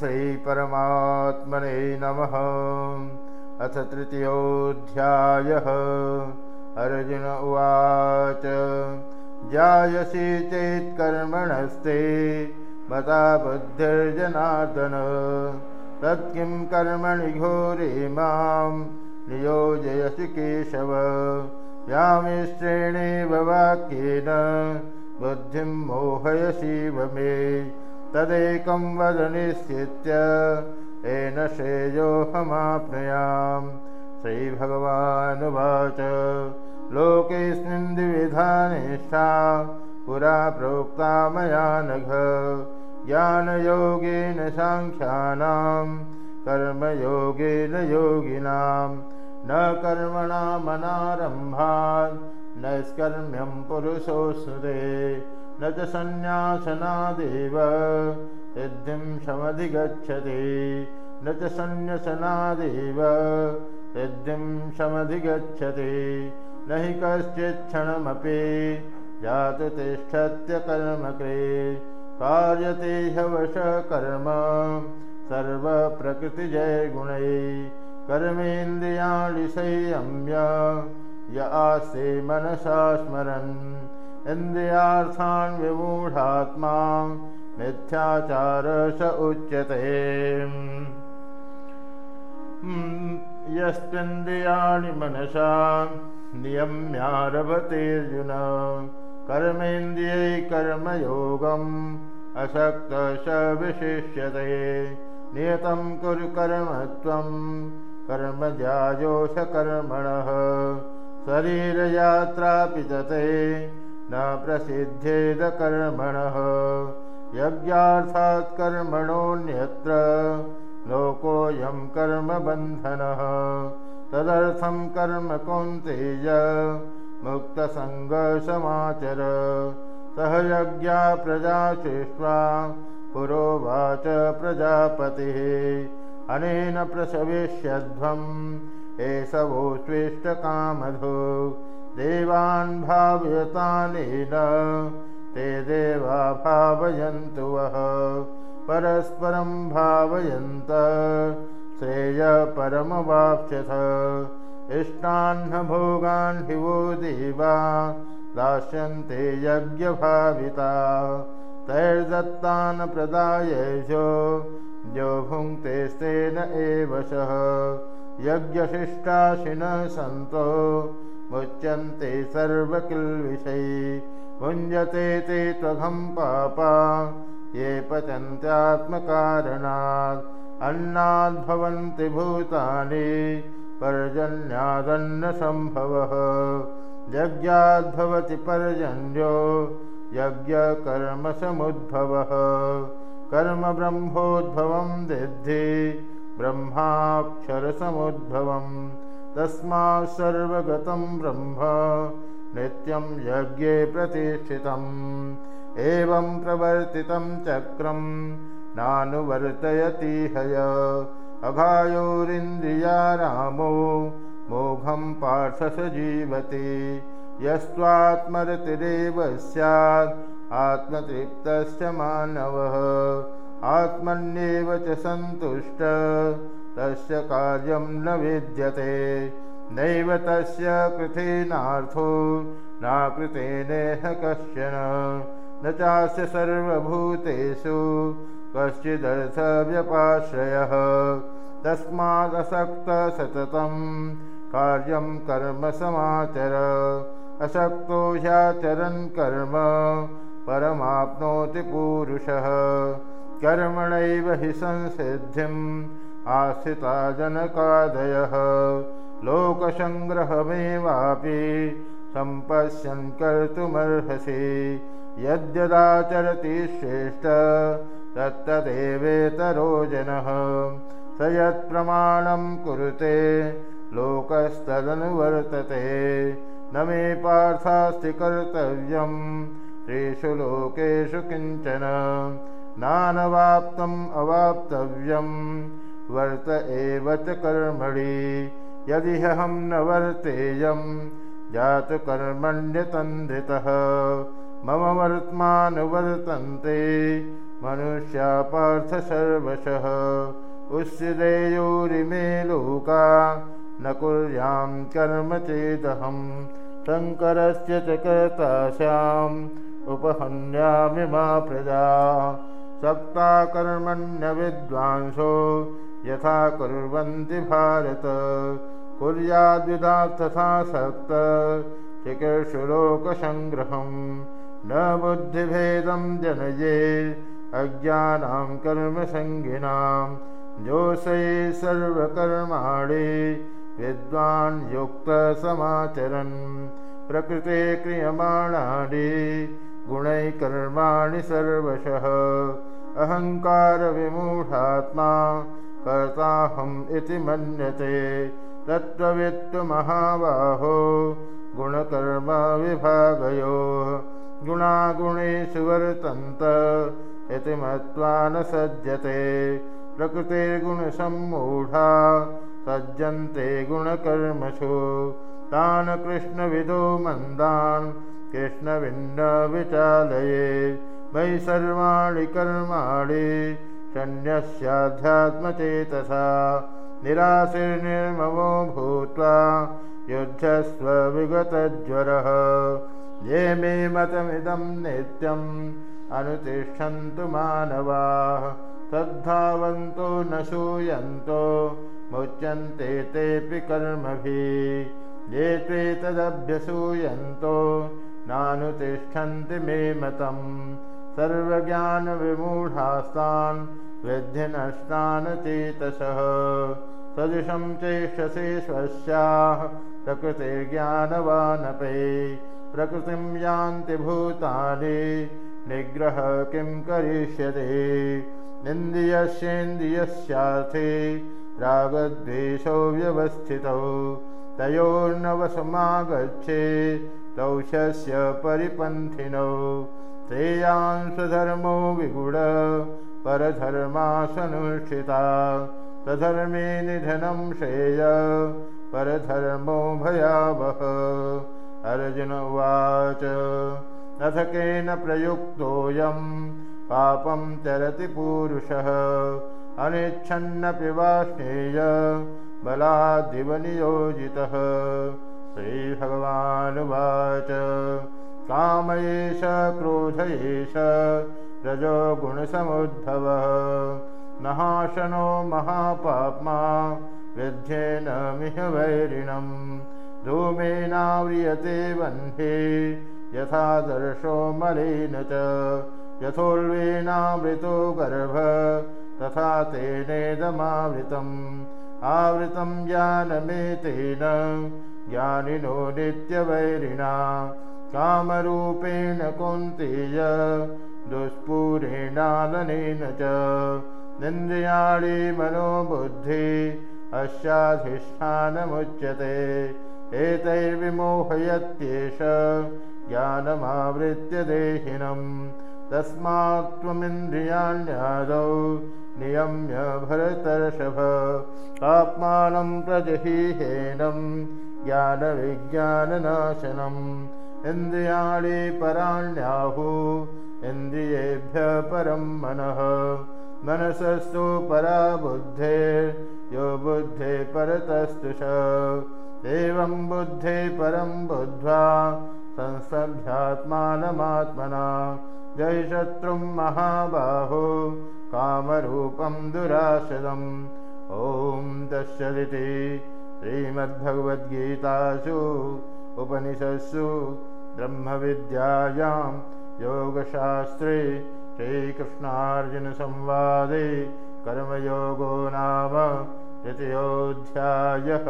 श्रीपरमात्मने नमः। अथ तृतीयोऽध्यायः। अर्जुन उवाच जायसि चेत्कर्मणस्ते मता बुद्धिर्जनार्दन। तत्किं कर्मणि घोरे मां नियोजयसि केशव। यामिश्रेणेव वाक्येन बुद्धिं मोहयसीव मे तदेकं वद निश्चित्य येन श्रेयोऽहमाप्नुयाम्। श्रीभगवानुवाच। लोकेऽस्मिन् द्विविधानिष्ठा पुरा प्रोक्ता मया नघ। ज्ञानयोगेन साङ्ख्यानां कर्मयोगेन योगिनां। न कर्मणामनारम्भात् नैष्कर्म्यं पुरुषोऽस्नुते न च सन्न्यासनादेव सिद्धिं समधिगच्छति न च सन्न्यसनादेव सिद्धिं समधिगच्छति न हि कश्चिच्छणमपि जातु तिष्ठत्यकर्मके कार्यते ह्यवशकर्म सर्वप्रकृतिजयगुणै कर्मेन्द्रियाणि संयम्य य आस्ते मनसा स्मरन् इन्द्रियार्थान् विमूढात्मा मिथ्याचार स उच्यते यस्त्विन्द्रियाणि मनसा नियम्यारभतेऽर्जुन कर्मेन्द्रियै कर्मयोगम् असक्त स विशिष्यते। नियतं कुरु कर्म त्वं कर्मजायोषकर्मणः शरीरयात्रापि तते न प्रसिद्धेदकर्मणः यज्ञार्थात् कर्मणोऽन्यत्र लोकोऽयं कर्मबन्धनः। तदर्थं कर्म कौन्तेय मुक्तसङ्गसमाचर। सह यज्ञा प्रजा सृष्ट्वा पुरोवाच प्रजापतिः। अनेन प्रसविष्यध्वम् एषवोऽस्विष्टकामधो देवान् भाव्यतानेन ते देवा भावयन्तु वः। परस्परं भावयन्त श्रेयपरमवाप्स्यथ इष्टाह्नभोगान् हि वो देवा दास्यन्ते यज्ञभाविता। तैर्दत्तान् प्रदायैषो जो भुङ्क्तेस्तेन एव सः। यज्ञशिष्टाशिनः सन्तो मुच्यन्ते सर्वकिल्विषयी भुञ्जते ते त्वघं पापा ये पचन्त्यात्मकारणात् अन्नाद्भवन्ति भूतानि पर्जन्यादन्नसम्भवः। यज्ञाद्भवति पर्जन्यो यज्ञकर्मसमुद्भवः। कर्म ब्रह्मोद्भवं दिद्धि ब्रह्माक्षरसमुद्भवं तस्मात् सर्वगतं ब्रह्म नित्यं यज्ञे प्रतिष्ठितम्। एवं प्रवर्तितं चक्रं नानुवर्तयति हय। अघायोरिन्द्रिया रामो मोघं पार्थ स जीवति यस्त्वात्मरतिरेव स्यात् आत्मतृप्तश्च मानवः आत्मन्येव च सन्तुष्ट तस्य कार्यं न विद्यते। नैव तस्य कृतेनार्थो नाकृतेनेह कश्चन। न चास्य सर्वभूतेषु कश्चिदर्थव्यपाश्रयः। तस्मादसक्तसततं कार्यं कर्म समाचर। अशक्तो ह्याचरन् कर्म परमाप्नोति पूरुषः कर्मणैव हि संसिद्धिम् आस्थिता जनकादयः लोकसङ्ग्रहमेवापि सम्पश्यन् कर्तुमर्हसि। यद्यदाचरति श्रेष्ठ तत्तदेवेतरो जनः। स यत्प्रमाणं कुरुते लोकस्तदनुवर्तते। न मे पार्थास्ति कर्तव्यं त्रिषु लोकेषु किञ्चन नानवाप्तम् अवाप्तव्यं वर्त एव च कर्मणि यदि ह्यहं न वर्तेयं जातु कर्मण्यतन्धितः। मम वर्त्मानुवर्तन्ते मनुष्या पार्थ सर्वशः उस्यदेयोरिमे लोका न कुर्यां कर्म चेदहं शङ्करस्य च कर्ता स्याम् उपहन्यामि मा प्रजा सप्ताकर्मण्यविद्वांसो यथा कुर्वन्ति भारत। कुर्याद्विदा तथा सक्त चिकीर्षुलोकसङ्ग्रहं न बुद्धिभेदं जनये अज्ञानां कर्मसङ्गिनां जोषये सर्वकर्माणि विद्वान् युक्तसमाचरन् प्रकृते क्रियमाणानि गुणैकर्माणि सर्वशः अहङ्कारविमूढात्मा कर्ताहम् इति मन्यते। तत्त्ववित्तमहाबाहो गुणकर्मविभागयोः गुणागुणेषु वर्तन्त इति मत्वा न सज्जते। प्रकृतिर्गुणसम्मूढा सज्जन्ते गुणकर्मसु तान् कृष्णविदो मन्दान् कृष्णभिन्न विचालये मयि सर्वाणि कर्माणि शन्यस्याध्यात्मचेतसा निराशिर्निर्ममो भूत्वा युद्धस्व विगतज्वरः ये मे मतमिदं नित्यम् अनुतिष्ठन्तु मानवाः। तद्धावन्तो न सूयन्तो मुच्यन्ते तेऽपि कर्मभिः। ये ते तदभ्यसूयन्तो नानुतिष्ठन्ति मे मतम् सर्वज्ञानविमूढास्तान् विध्यनष्टान् चेतसः सदृशं चेष्यसे स्वस्याः प्रकृतिर्ज्ञानवानपे प्रकृतिं यान्ति भूतानि निग्रह किं करिष्यते? इन्द्रियस्येन्द्रियस्यार्थे रागद्वेषौ व्यवस्थितौ तयोर्नवसमागच्छे तौषस्य परिपन्थिनौ श्रेयांशधर्मो विगुण परधर्मासनुष्ठिता। तधर्मे निधनं श्रेय परधर्मो भयावह। अर्जुन उवाच अथ केन प्रयुक्तोऽयं पापं चरति पूरुषः। अनिच्छन्नपि वा स्नेय बलादिव नियोजितः। श्रीभगवानुवाच काम एष क्रोध एष रजो गुणसमुद्भवः। नहाशनो महापाप्मा विध्येन मिह वैरिणं धूमेनाव्रियते वह्ने यथा दर्शो मलेन च। यथोल्वेनामृतो गर्भ तथा तेनेदमावृतम् आवृतं ज्ञानमेतेन ज्ञानिनो नित्यवैरिणा कामरूपेण कुन्तेय दुष्पूरेणालनेन च निन्द्रियाणि मनोबुद्धि अस्याधिष्ठानमुच्यते एतैर्विमोहयत्येष ज्ञानमावृत्य देहिनं तस्मात् त्वमिन्द्रियाण्यादौ नियम्य भरतर्षभ। आत्मानं प्रजहीहेनं ज्ञानविज्ञाननाशनम् इन्द्रियाणि पराण्याहु इन्द्रियेभ्यः परं मनः। मनसस्तु परा बुद्धे बुद्धे परतस्तु च एवं बुद्धे परं बुद्ध्वा संसभ्यात्मानमात्मना। जय शत्रुं महाबाहो कामरूपं दुराशदम् ॐ दश्यदिति श्रीमद्भगवद्गीतासु उपनिषत्सु ब्रह्मविद्यायां योगशास्त्रे श्रीकृष्णार्जुनसंवादे कर्मयोगो नाम तृतीयोऽध्यायः